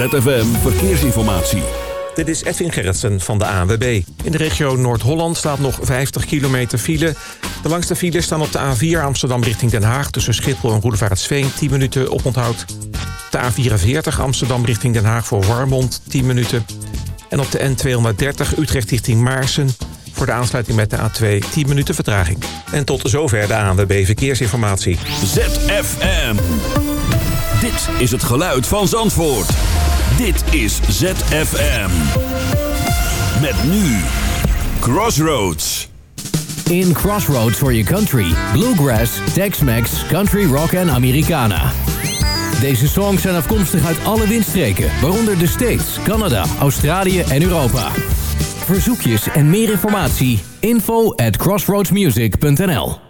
ZFM Verkeersinformatie. Dit is Edwin Gerritsen van de ANWB. In de regio Noord-Holland staat nog 50 kilometer file. De langste files staan op de A4 Amsterdam richting Den Haag... tussen Schiphol en Roedevaartsveen 10 minuten oponthoud. De A44 Amsterdam richting Den Haag voor Warmond 10 minuten. En op de N230 Utrecht richting Maarsen... voor de aansluiting met de A2 10 minuten vertraging. En tot zover de ANWB Verkeersinformatie. ZFM. Dit is het geluid van Zandvoort. Dit is ZFM. Met nu Crossroads. In Crossroads for your country. Bluegrass, Tex-Mex, Country Rock en Americana. Deze songs zijn afkomstig uit alle windstreken, waaronder de States, Canada, Australië en Europa. Verzoekjes en meer informatie, info at crossroadsmusic.nl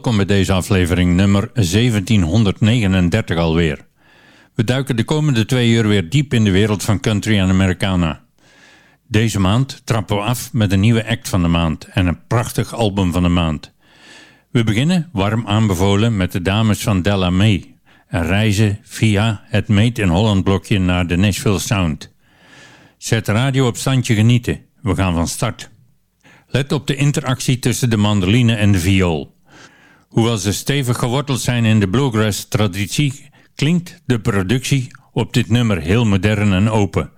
Welkom bij deze aflevering nummer 1739 alweer. We duiken de komende twee uur weer diep in de wereld van country en Americana. Deze maand trappen we af met een nieuwe act van de maand en een prachtig album van de maand. We beginnen, warm aanbevolen, met de dames van Della May en reizen via het Made in Holland blokje naar de Nashville Sound. Zet de radio op standje genieten, we gaan van start. Let op de interactie tussen de mandoline en de viool. Hoewel ze stevig geworteld zijn in de bluegrass-traditie, klinkt de productie op dit nummer heel modern en open.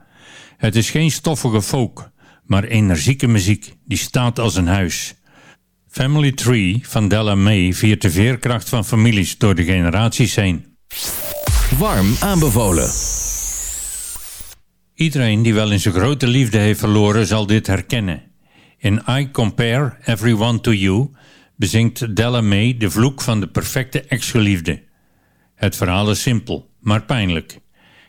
Het is geen stoffige folk, maar energieke muziek die staat als een huis. Family Tree van Della May viert de veerkracht van families door de generaties heen. Warm aanbevolen. Iedereen die wel eens een grote liefde heeft verloren zal dit herkennen. In I Compare Everyone to You bezingt Della May de vloek van de perfecte ex-geliefde. Het verhaal is simpel, maar pijnlijk.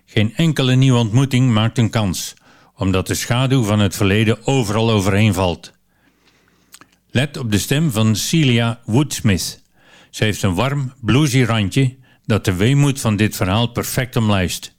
Geen enkele nieuwe ontmoeting maakt een kans, omdat de schaduw van het verleden overal overheen valt. Let op de stem van Celia Woodsmith. Ze heeft een warm, bluesy randje dat de weemoed van dit verhaal perfect omlijst.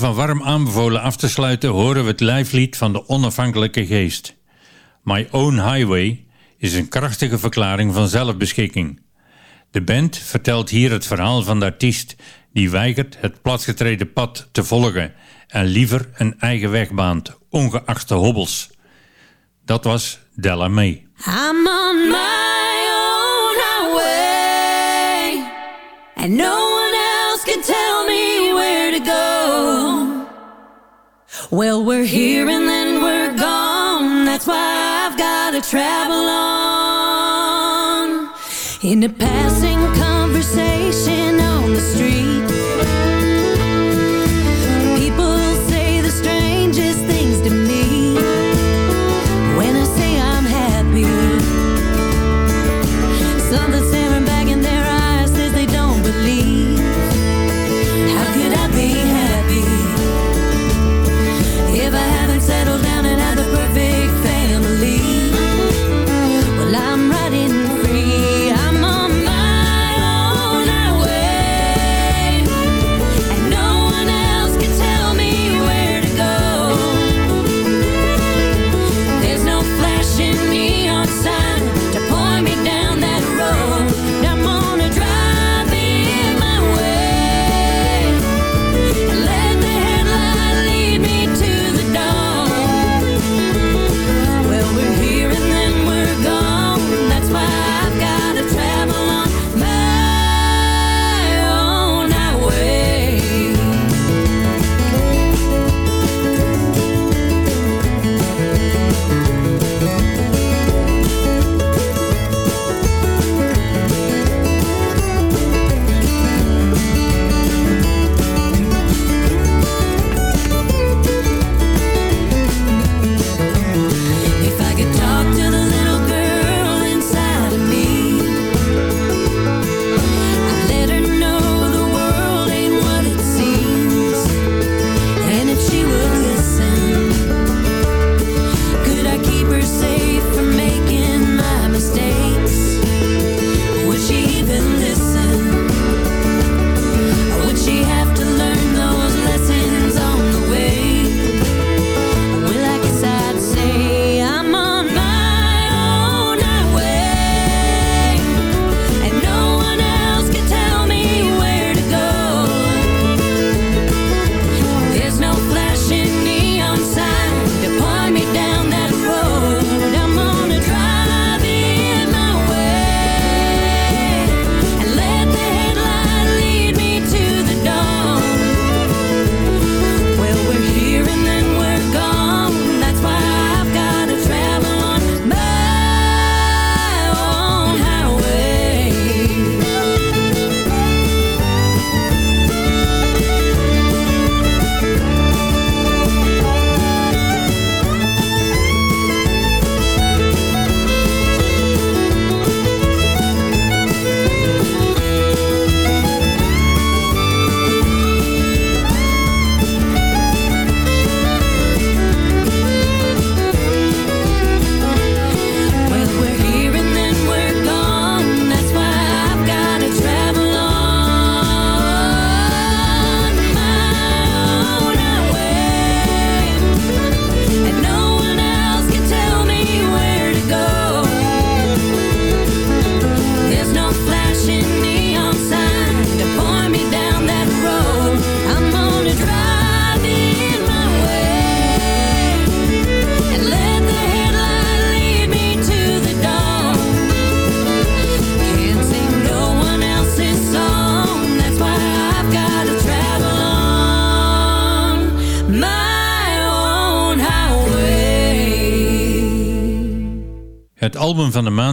van warm aanbevolen af te sluiten horen we het lijflied van de onafhankelijke geest. My Own Highway is een krachtige verklaring van zelfbeschikking. De band vertelt hier het verhaal van de artiest die weigert het platgetreden pad te volgen en liever een eigen weg baant, ongeacht de hobbels. Dat was Della May. I'm on my own highway And no one else can tell me where to go Well, we're here and then we're gone. That's why I've got to travel on. In a passing conversation on the street.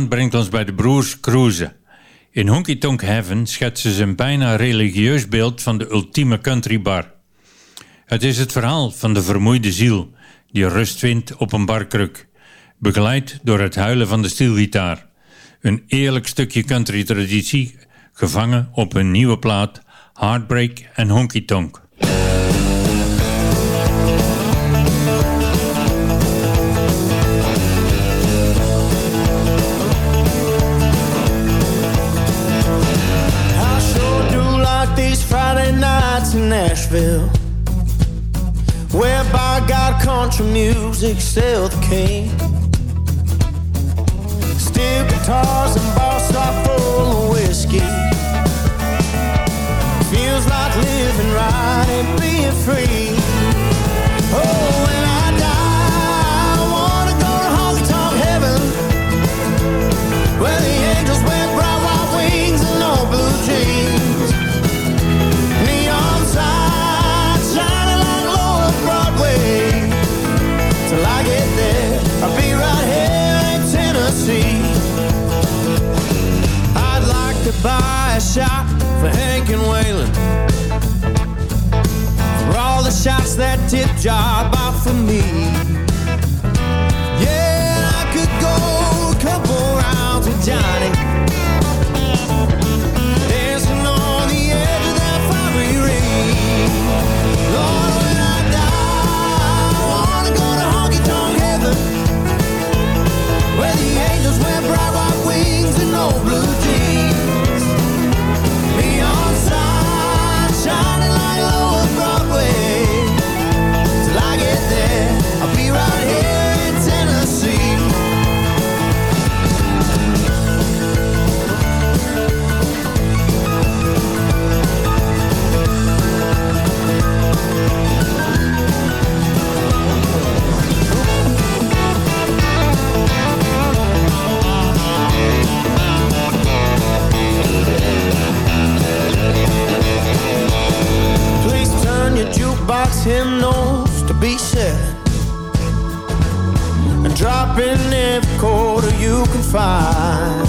Brengt ons bij de broers Cruise. In Honky Tonk Heaven schetsen ze een bijna religieus beeld van de ultieme country bar. Het is het verhaal van de vermoeide ziel die rust vindt op een barkruk, begeleid door het huilen van de stielgitaar. Een eerlijk stukje country traditie, gevangen op een nieuwe plaat Heartbreak en Honky Tonk. nights in Nashville Where by God country music still the king. Steel guitars and boss a shot for Hank and Waylon. For all the shots that tip jar bought for me. Yeah, I could go a couple rounds with Johnny. Hymnals to be said. And drop in every quarter you can find.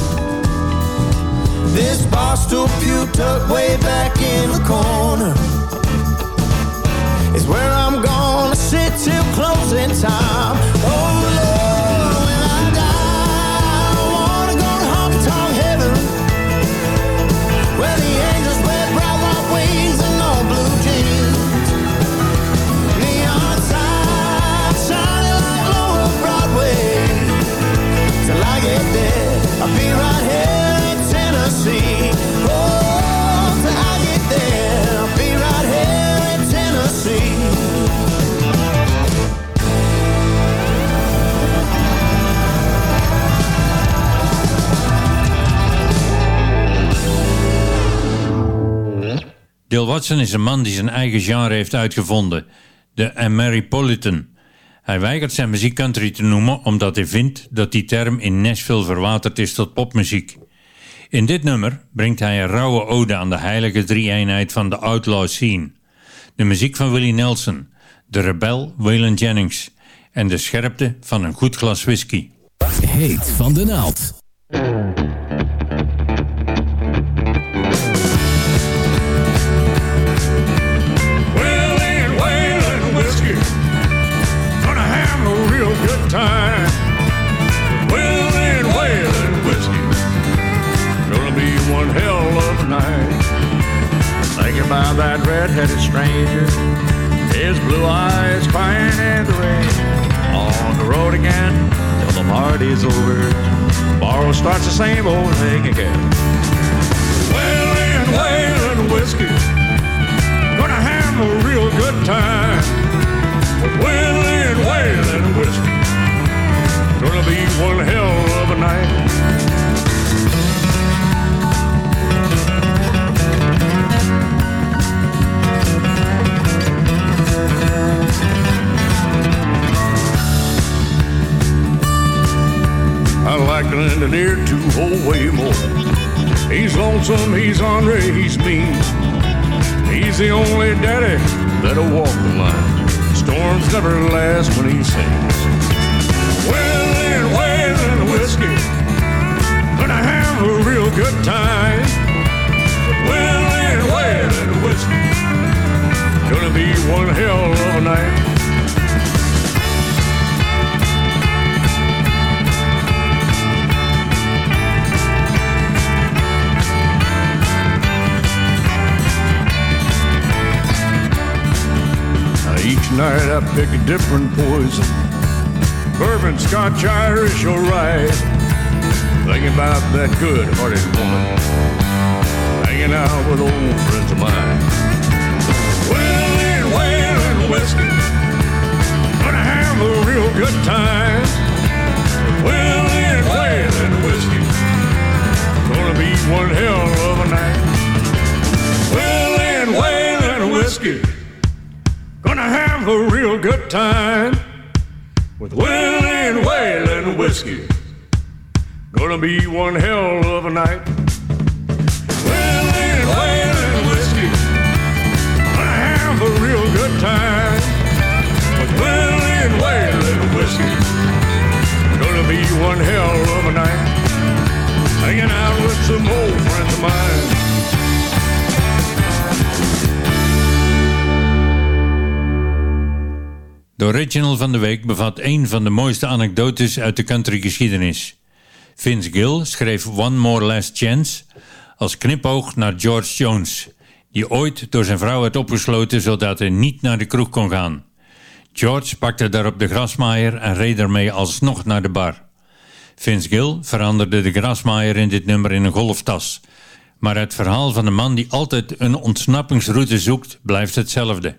This bar stool pew tucked way back in the corner Is where I'm gonna sit till closing time Dale Watson is een man die zijn eigen genre heeft uitgevonden, de Ameripolitan. Hij weigert zijn muziek country te noemen omdat hij vindt dat die term in Nashville verwaterd is tot popmuziek. In dit nummer brengt hij een rauwe ode aan de heilige drie-eenheid van de outlaw scene. De muziek van Willie Nelson, de rebel Waylon Jennings en de scherpte van een goed glas whisky. Heet van de naald. About that red-headed stranger. His blue eyes crying in the rain. On the road again till the party's over. Tomorrow starts the same old thing again. Wailing, wailing whiskey. Gonna have a real good time with wailing, wailing whiskey. Gonna be one hell of a night. pick a different poison. Bourbon, Scotch, Irish, or rye. Think about that good-hearted woman hanging out with old friends of mine. Well and whale and whiskey, gonna have a real good time. Well and whale and whiskey, gonna be one hell of a night. Well and whale and whiskey have a real good time with Willie and Waylon whiskey. Gonna be one hell of a night. Willie and whiskey. Gonna have a real good time with Willie and whiskey. Gonna be one hell of a night. Hanging out with some old friends of mine. De original van de week bevat een van de mooiste anekdotes uit de countrygeschiedenis. Vince Gill schreef One More Last Chance als knipoog naar George Jones, die ooit door zijn vrouw werd opgesloten zodat hij niet naar de kroeg kon gaan. George pakte daarop de grasmaaier en reed ermee alsnog naar de bar. Vince Gill veranderde de grasmaaier in dit nummer in een golftas. Maar het verhaal van de man die altijd een ontsnappingsroute zoekt blijft hetzelfde.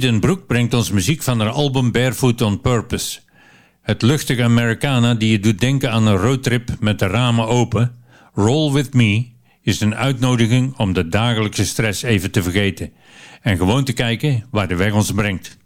Eden Brooke brengt ons muziek van haar album Barefoot on Purpose. Het luchtige Americana die je doet denken aan een roadtrip met de ramen open, Roll With Me, is een uitnodiging om de dagelijkse stress even te vergeten en gewoon te kijken waar de weg ons brengt.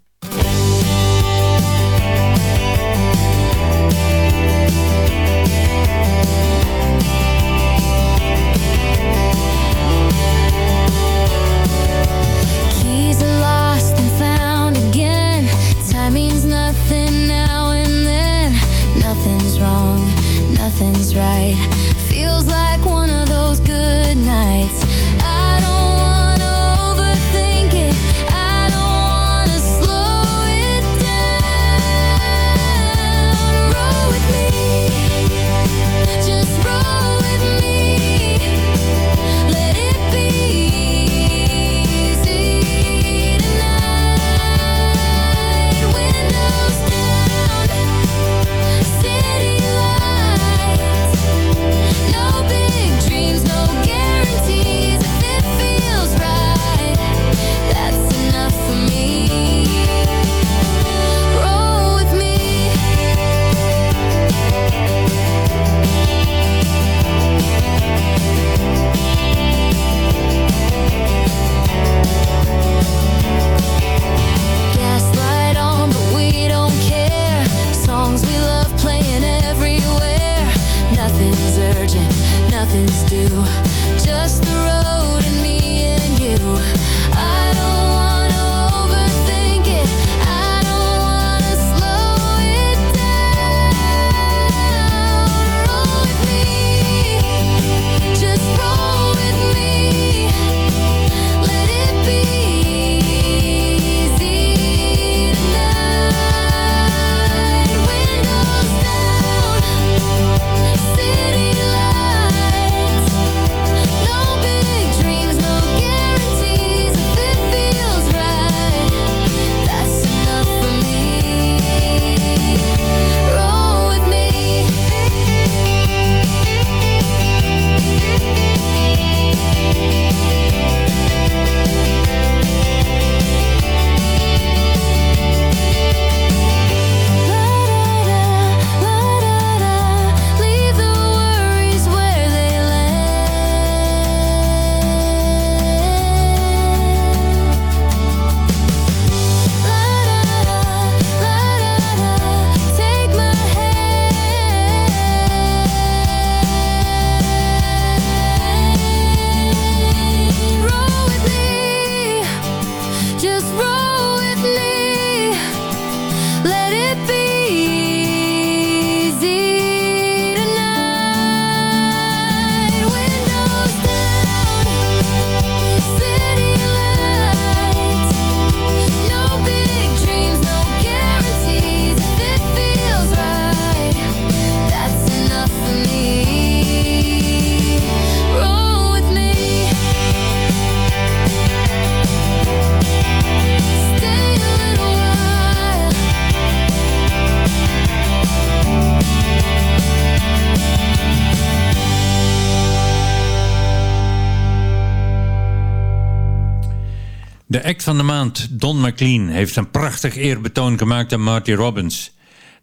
Don McLean, heeft een prachtig eerbetoon gemaakt aan Marty Robbins.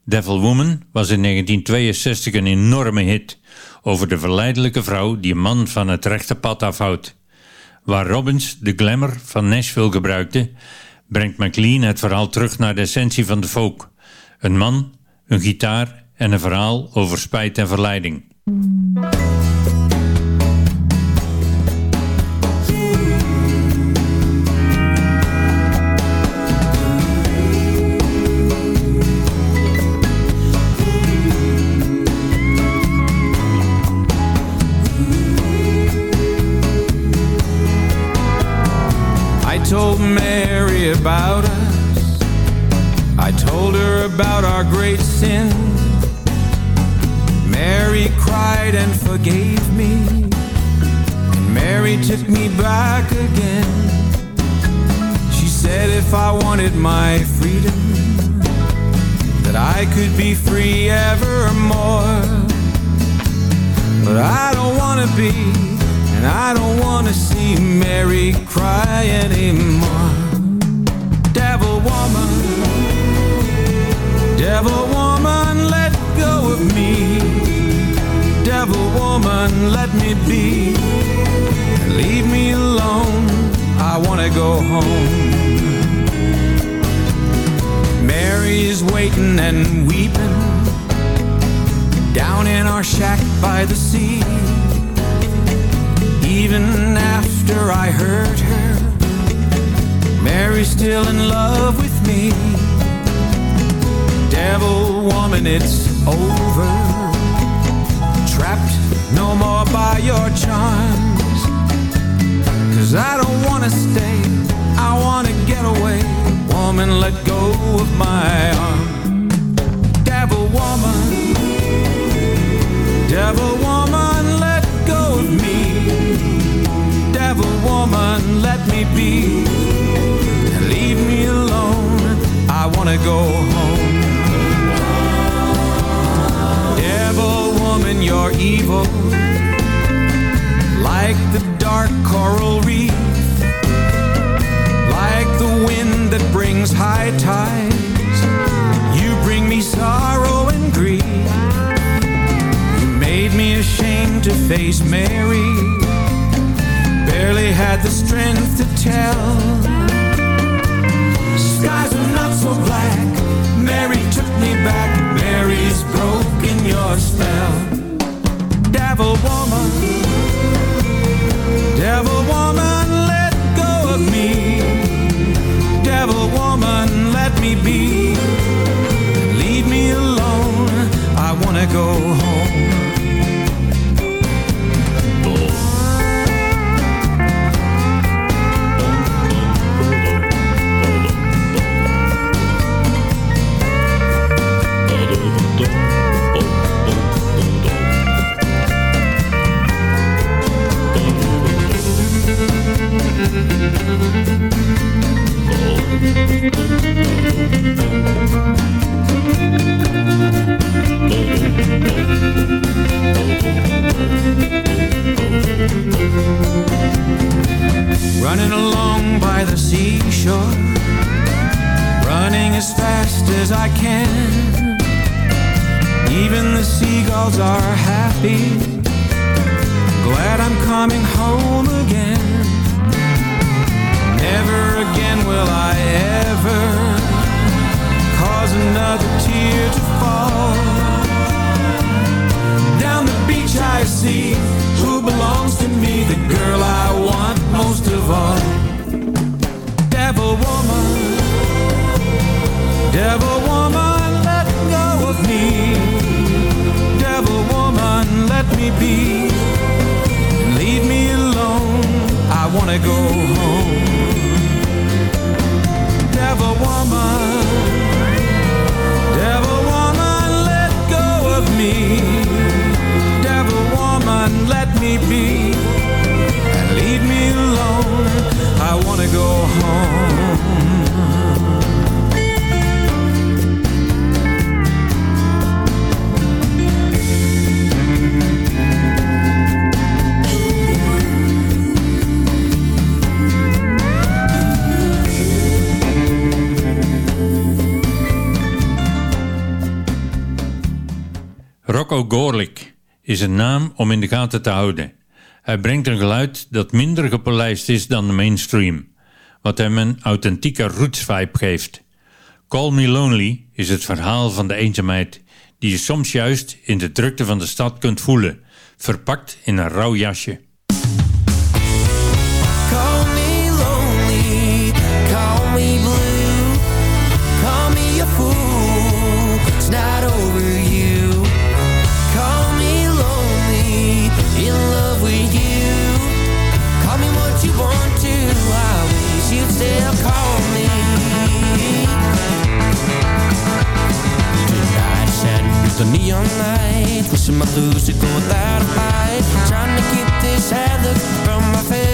Devil Woman was in 1962 een enorme hit over de verleidelijke vrouw die een man van het rechte pad afhoudt. Waar Robbins de glamour van Nashville gebruikte, brengt McLean het verhaal terug naar de essentie van de folk. Een man, een gitaar en een verhaal over spijt en verleiding. Woman, let me be. Leave me alone, I wanna go home. Mary is waiting and weeping down in our shack by the sea. Even after I hurt her, Mary's still in love with me. Devil woman, it's over. No more by your charms. Cause I don't wanna stay, I wanna get away. Woman, let go of my arm. Devil woman. Devil woman, let go of me. Devil woman, let me be. Leave me alone. I wanna go home. Evil. Like the dark coral reef. Like the wind that brings high tides. You bring me sorrow and grief You made me ashamed to face Mary. Barely had the strength to tell. Skies are not so black. Mary took me back. Mary's broken your spell. Running along by the seashore Running as fast as I can. Even the seagulls are happy. Glad I'm coming home again een naam om in de gaten te houden. Hij brengt een geluid dat minder gepolijst is dan de mainstream, wat hem een authentieke roots vibe geeft. Call Me Lonely is het verhaal van de eenzaamheid die je soms juist in de drukte van de stad kunt voelen, verpakt in een rauw jasje. The neon light, wishing my to go without a fight. Trying to keep this look from my face.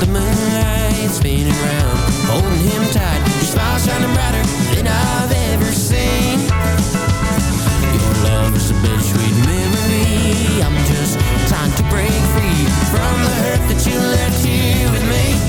The moonlight, spinning round, holding him tight. Your smile shining brighter than I've ever seen. Your love is a bittersweet memory. I'm just trying to break free from the hurt that you left here with me.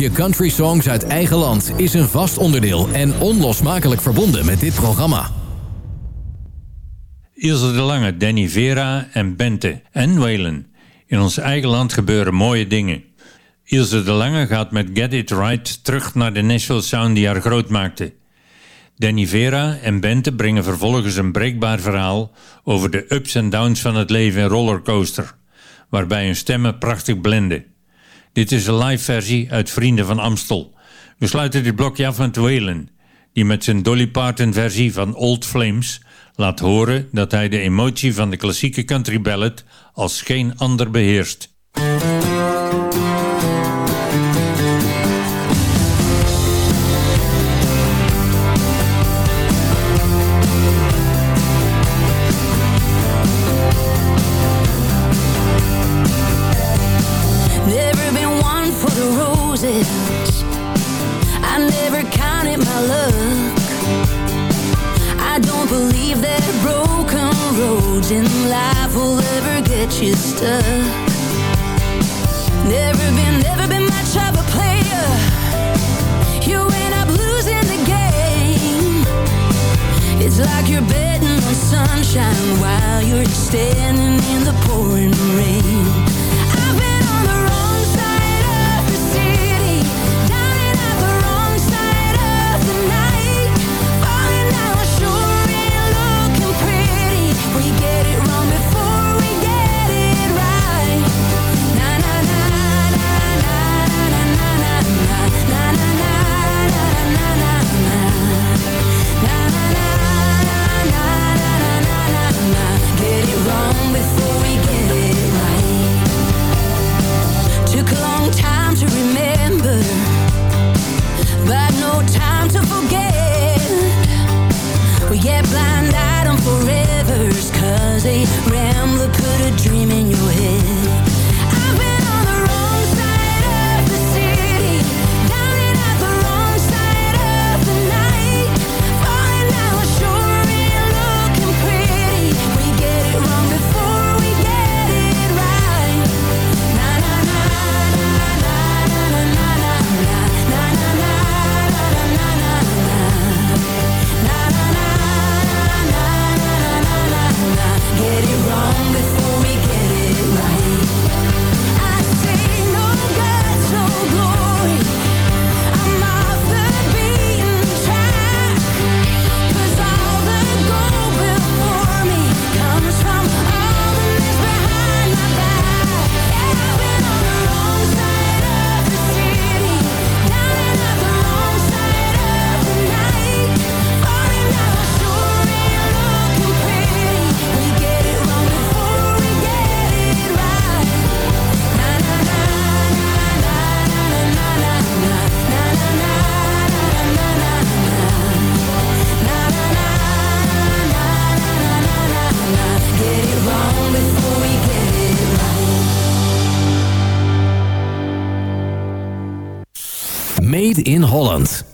Blokje Country Songs uit eigen land is een vast onderdeel en onlosmakelijk verbonden met dit programma. Ilse de Lange, Danny Vera en Bente en Waylon. In ons eigen land gebeuren mooie dingen. Ilse de Lange gaat met Get It Right terug naar de Nashville sound die haar groot maakte. Danny Vera en Bente brengen vervolgens een breekbaar verhaal over de ups en downs van het leven in Rollercoaster, waarbij hun stemmen prachtig blenden. Dit is een live versie uit Vrienden van Amstel. We sluiten dit blokje af met Waylon, die met zijn Dolly Parton versie van Old Flames laat horen dat hij de emotie van de klassieke country ballad als geen ander beheerst. Never been, never been much of a player. You end up losing the game. It's like you're betting on sunshine while you're standing in the pouring rain. Holland.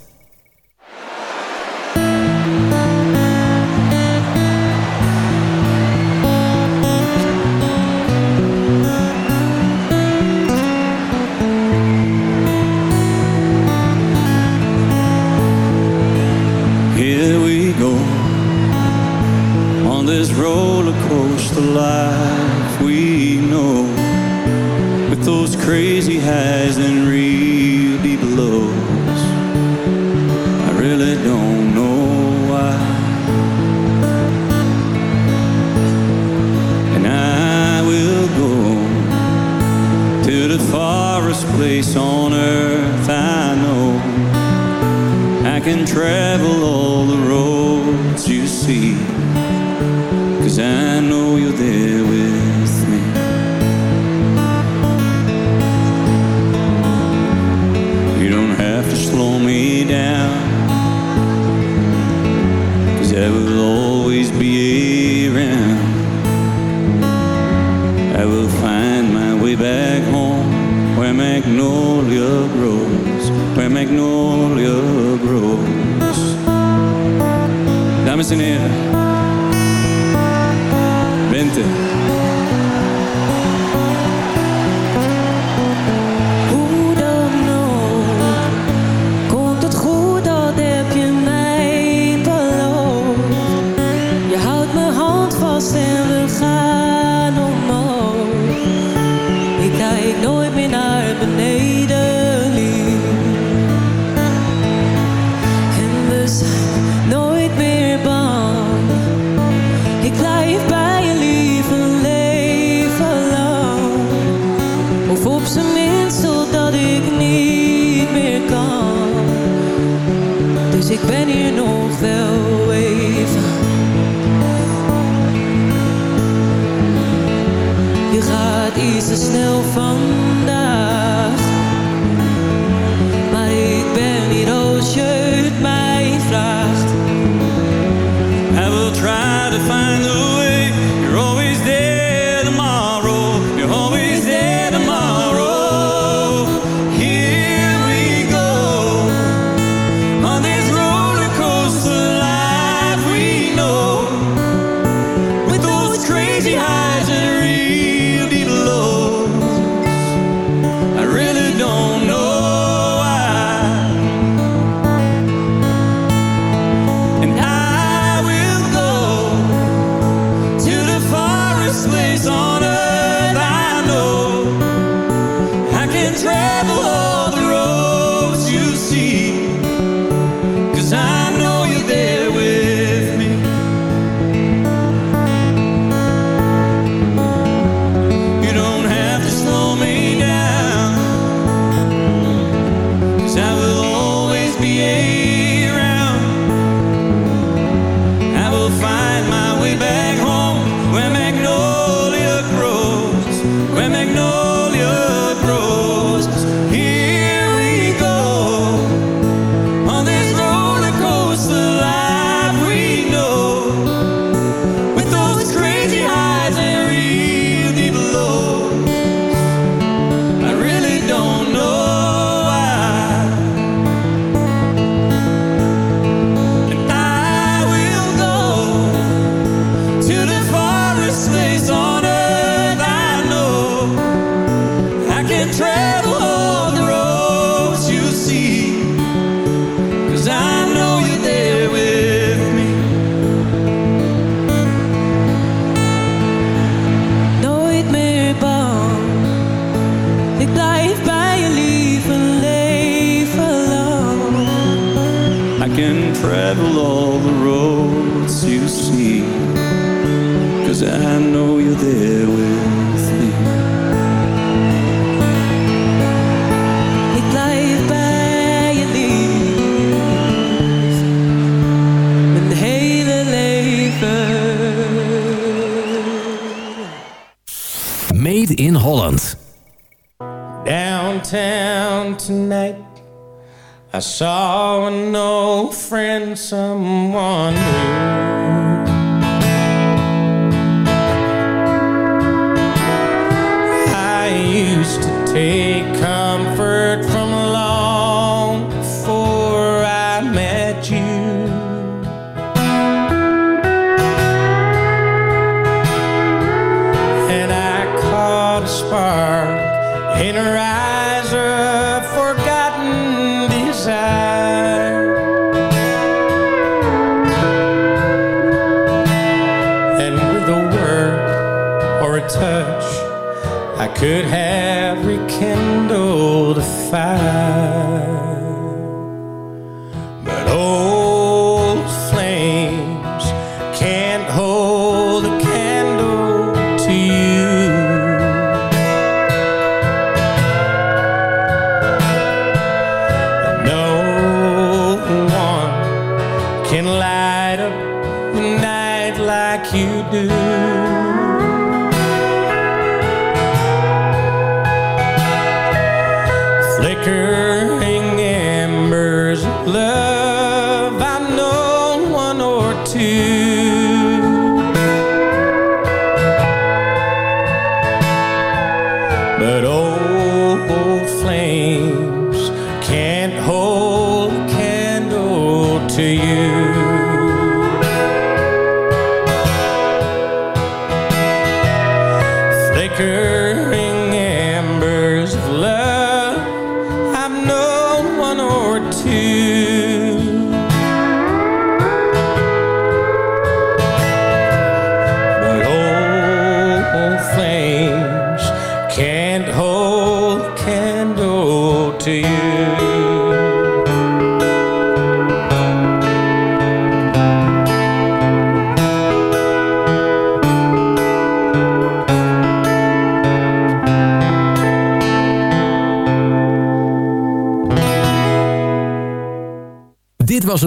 I saw an old friend, someone new. I used to take comfort from long before I met you. And I caught a spark in her eyes could have rekindled a fire.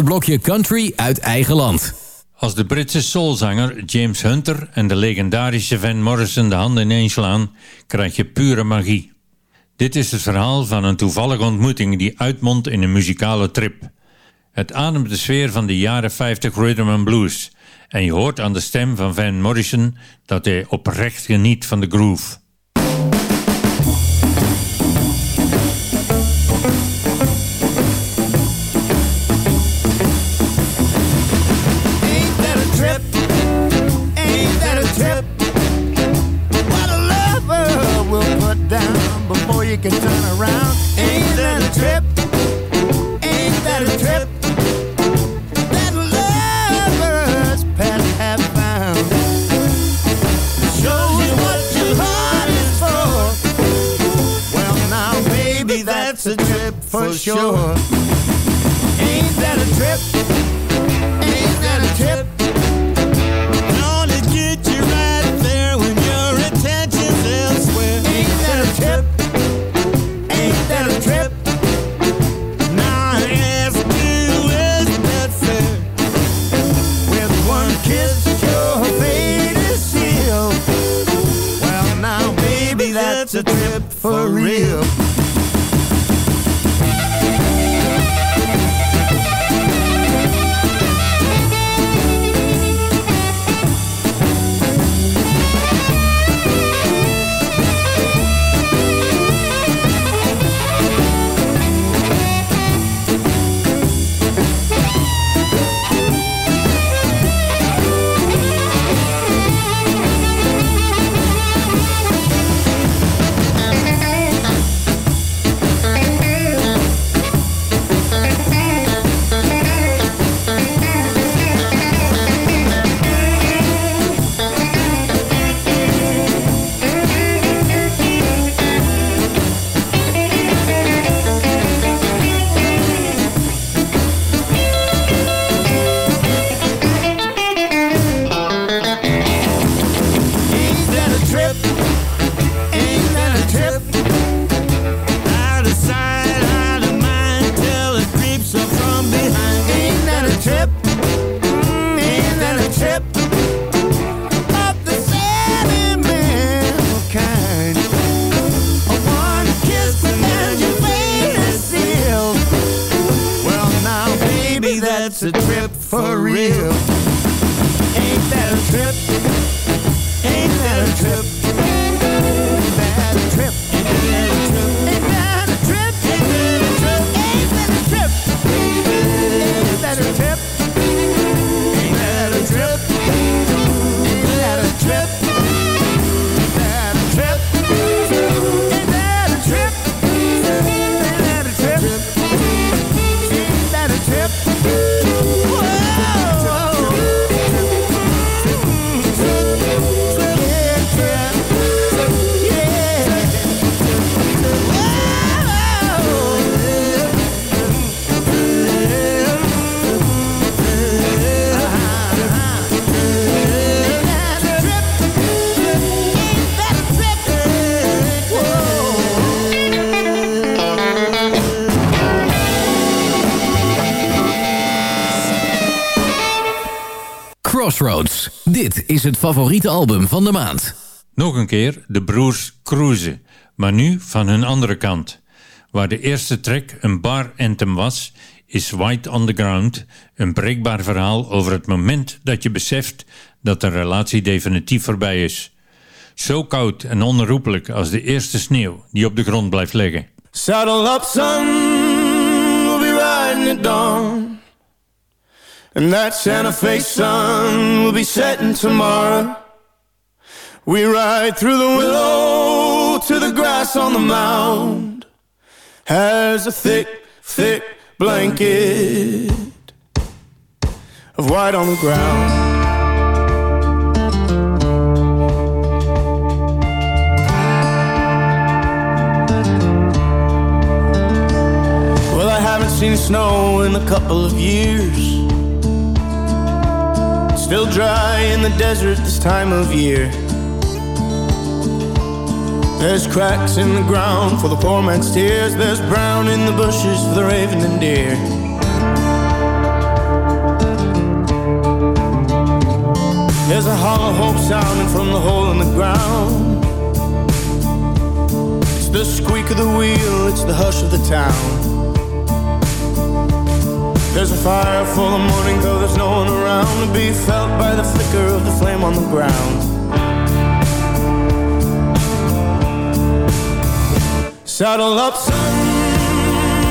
Blokje Country uit eigen land. Als de Britse soulzanger James Hunter en de legendarische Van Morrison de handen ineens slaan, krijg je pure magie. Dit is het verhaal van een toevallige ontmoeting die uitmondt in een muzikale trip. Het ademt de sfeer van de jaren 50 rhythm and blues en je hoort aan de stem van Van Morrison dat hij oprecht geniet van de groove. Before you can turn around. Ain't that a trip? Ain't that a trip? That lovers past have found. Shows you what your heart is for. Well, now, baby, that's a trip for sure. Ain't that a trip? Ain't that a trip? For real. Crossroads. Dit is het favoriete album van de maand. Nog een keer de broers Cruise, maar nu van hun andere kant. Waar de eerste track een bar anthem was, is White on the Ground een breekbaar verhaal over het moment dat je beseft dat de relatie definitief voorbij is. Zo koud en onherroepelijk als de eerste sneeuw die op de grond blijft liggen. Saddle up, son, we'll be riding at dawn. And that Santa Fe sun will be setting tomorrow. We ride through the willow to the grass on the mound. Has a thick, thick blanket of white on the ground. Well, I haven't seen snow in a couple of years. Still dry in the desert this time of year. There's cracks in the ground for the poor man's tears. There's brown in the bushes for the raven and deer. There's a hollow hope sounding from the hole in the ground. It's the squeak of the wheel, it's the hush of the town. There's a fire for the morning, though there's no one around to be felt by the flicker of the flame on the ground. Saddle up, son,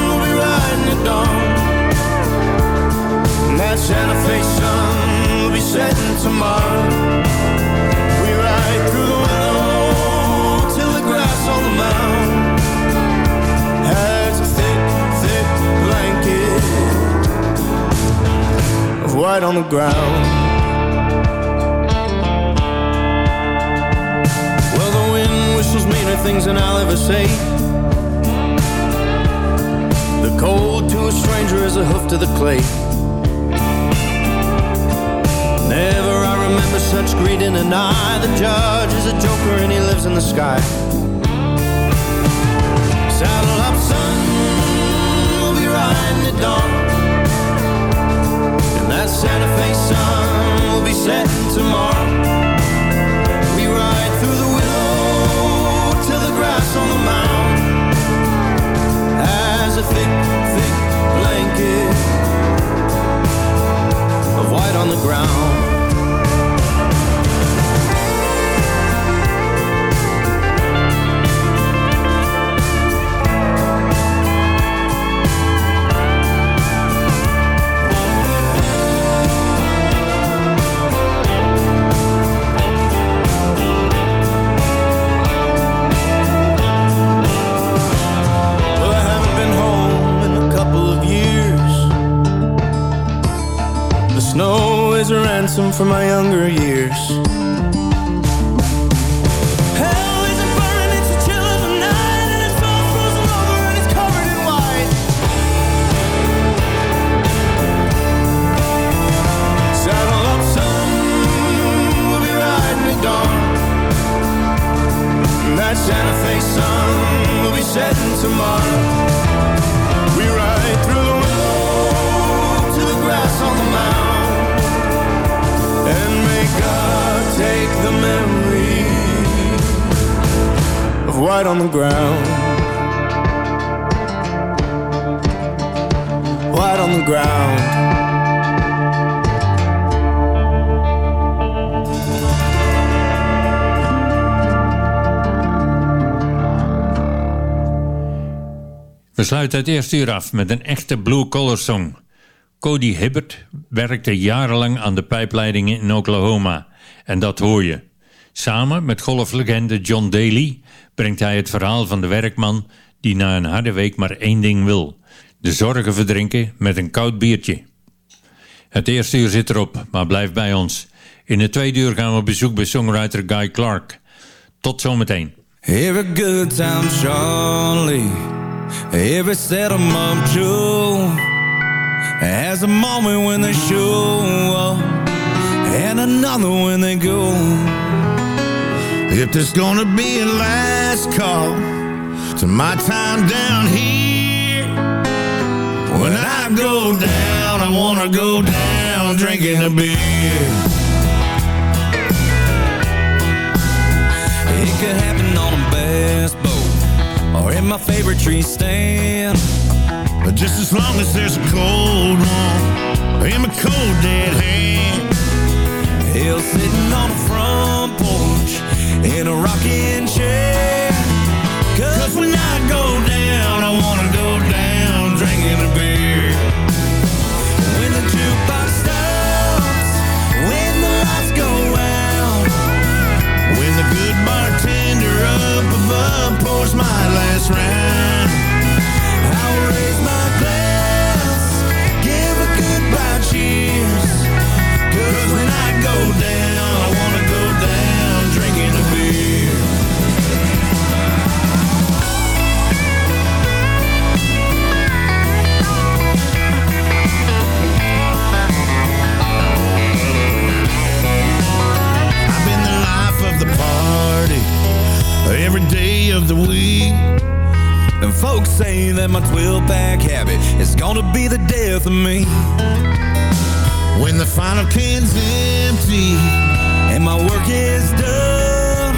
we'll be riding at dawn. And that Santa Fe sun will be setting tomorrow. White on the ground. Well, the wind whistles meaner things than I'll ever say. The cold to a stranger is a hoof to the clay. Never I remember such greed in an eye. The judge is a joker and he lives in the sky. Saddle up, son, we'll be riding at dawn. Santa Fe sun will be setting tomorrow. We ride through the willow till the grass on the mound has a thick, thick blanket of white on the ground. Be riding at dawn. And it's frozen over and it's covered in white Saturn up so beautifully bright in the dark and that Santa Fe sun will be setting tomorrow. heart on the ground White on the ground We sluiten het eerste uur af met een echte blue-collar song. Cody Hibbert werkte jarenlang aan de pijpleidingen in Oklahoma. En dat hoor je. Samen met golflegende John Daly brengt hij het verhaal van de werkman die na een harde week maar één ding wil. De zorgen verdrinken met een koud biertje. Het eerste uur zit erop, maar blijf bij ons. In het tweede uur gaan we op bezoek bij songwriter Guy Clark. Tot zometeen. Good time Charlie, every a moment when show and another when they go. If there's gonna be a last call to my time down here, when I go down, I wanna go down drinking a beer. It could happen on a bass boat or in my favorite tree stand. But just as long as there's a cold one in my cold dead hand. Hell, sitting on the front porch in a rocking chair. Last round. Of me. When the final can's empty and my work is done.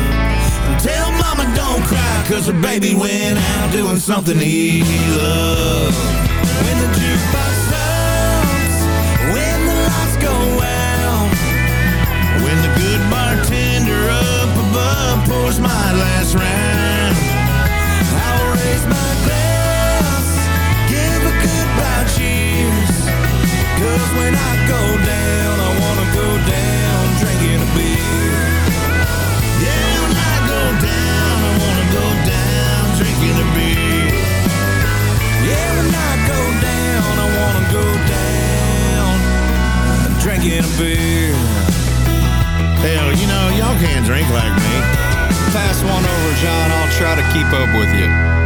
Tell mama don't cry cause her baby went out doing something he loved. When the jukebox stops, when the lights go out, When the good bartender up above pours my last round. When I go down, I wanna go down drinking a beer. Yeah, when I go down, I wanna go down drinking a beer. Yeah, when I go down, I wanna go down drinking a beer. Hell, you know, y'all can't drink like me. Pass one over, John. I'll try to keep up with you.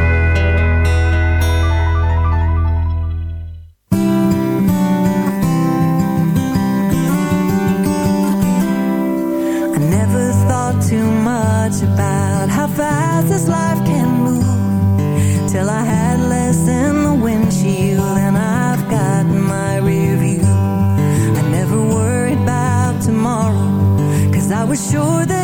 Was sure that